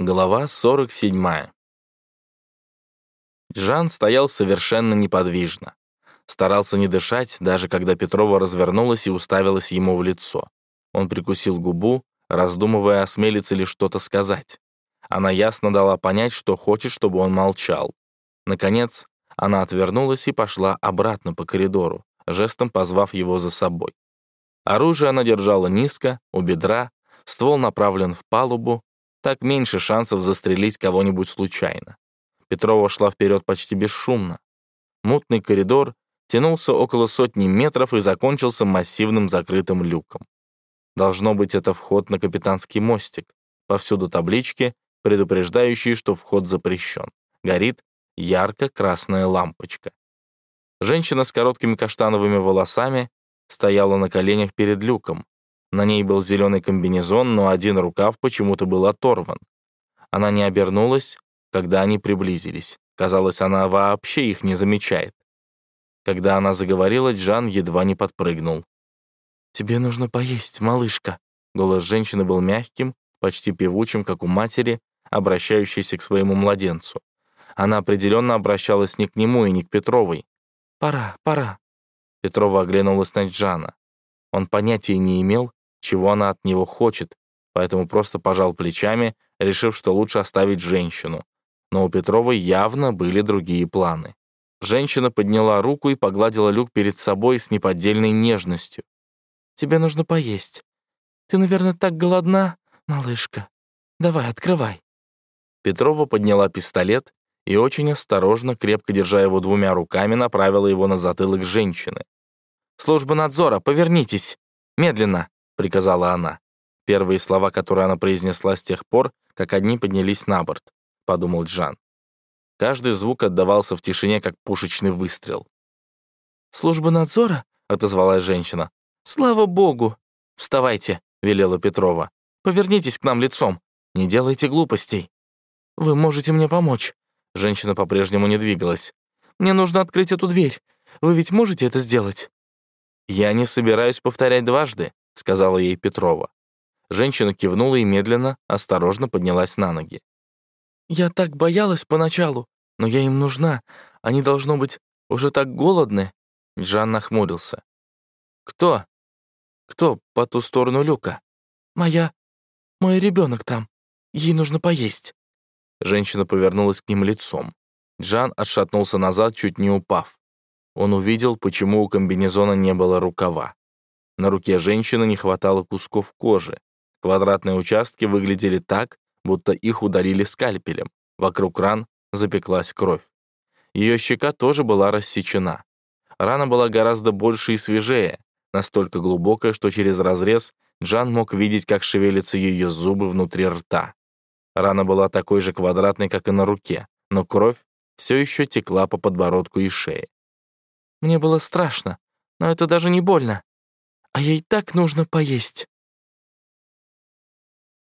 Глава 47. Жан стоял совершенно неподвижно. Старался не дышать, даже когда Петрова развернулась и уставилась ему в лицо. Он прикусил губу, раздумывая, осмелится ли что-то сказать. Она ясно дала понять, что хочет, чтобы он молчал. Наконец, она отвернулась и пошла обратно по коридору, жестом позвав его за собой. Оружие она держала низко, у бедра, ствол направлен в палубу, так меньше шансов застрелить кого-нибудь случайно. Петрова шла вперед почти бесшумно. Мутный коридор тянулся около сотни метров и закончился массивным закрытым люком. Должно быть, это вход на капитанский мостик. Повсюду таблички, предупреждающие, что вход запрещен. Горит ярко-красная лампочка. Женщина с короткими каштановыми волосами стояла на коленях перед люком. На ней был зеленый комбинезон, но один рукав почему-то был оторван. Она не обернулась, когда они приблизились. Казалось, она вообще их не замечает. Когда она заговорила, Джан едва не подпрыгнул. «Тебе нужно поесть, малышка». Голос женщины был мягким, почти певучим, как у матери, обращающейся к своему младенцу. Она определенно обращалась не к нему и не к Петровой. «Пора, пора». Петрова оглянулась на Джана. Он понятия не имел, чего она от него хочет, поэтому просто пожал плечами, решив, что лучше оставить женщину. Но у Петровой явно были другие планы. Женщина подняла руку и погладила люк перед собой с неподдельной нежностью. «Тебе нужно поесть. Ты, наверное, так голодна, малышка. Давай, открывай». Петрова подняла пистолет и очень осторожно, крепко держа его двумя руками, направила его на затылок женщины. «Служба надзора, повернитесь! Медленно!» — приказала она. Первые слова, которые она произнесла с тех пор, как одни поднялись на борт, — подумал Джан. Каждый звук отдавался в тишине, как пушечный выстрел. «Служба надзора?» — отозвалась женщина. «Слава богу!» «Вставайте!» — велела Петрова. «Повернитесь к нам лицом. Не делайте глупостей. Вы можете мне помочь». Женщина по-прежнему не двигалась. «Мне нужно открыть эту дверь. Вы ведь можете это сделать?» «Я не собираюсь повторять дважды», — сказала ей Петрова. Женщина кивнула и медленно, осторожно поднялась на ноги. «Я так боялась поначалу, но я им нужна. Они, должно быть, уже так голодны». Джан нахмурился. «Кто? Кто по ту сторону люка?» «Моя... мой ребенок там. Ей нужно поесть». Женщина повернулась к ним лицом. Джан отшатнулся назад, чуть не упав. Он увидел, почему у комбинезона не было рукава. На руке женщины не хватало кусков кожи. Квадратные участки выглядели так, будто их ударили скальпелем. Вокруг ран запеклась кровь. Ее щека тоже была рассечена. Рана была гораздо больше и свежее, настолько глубокая, что через разрез Джан мог видеть, как шевелятся ее зубы внутри рта. Рана была такой же квадратной, как и на руке, но кровь все еще текла по подбородку и шее. «Мне было страшно, но это даже не больно», а ей так нужно поесть».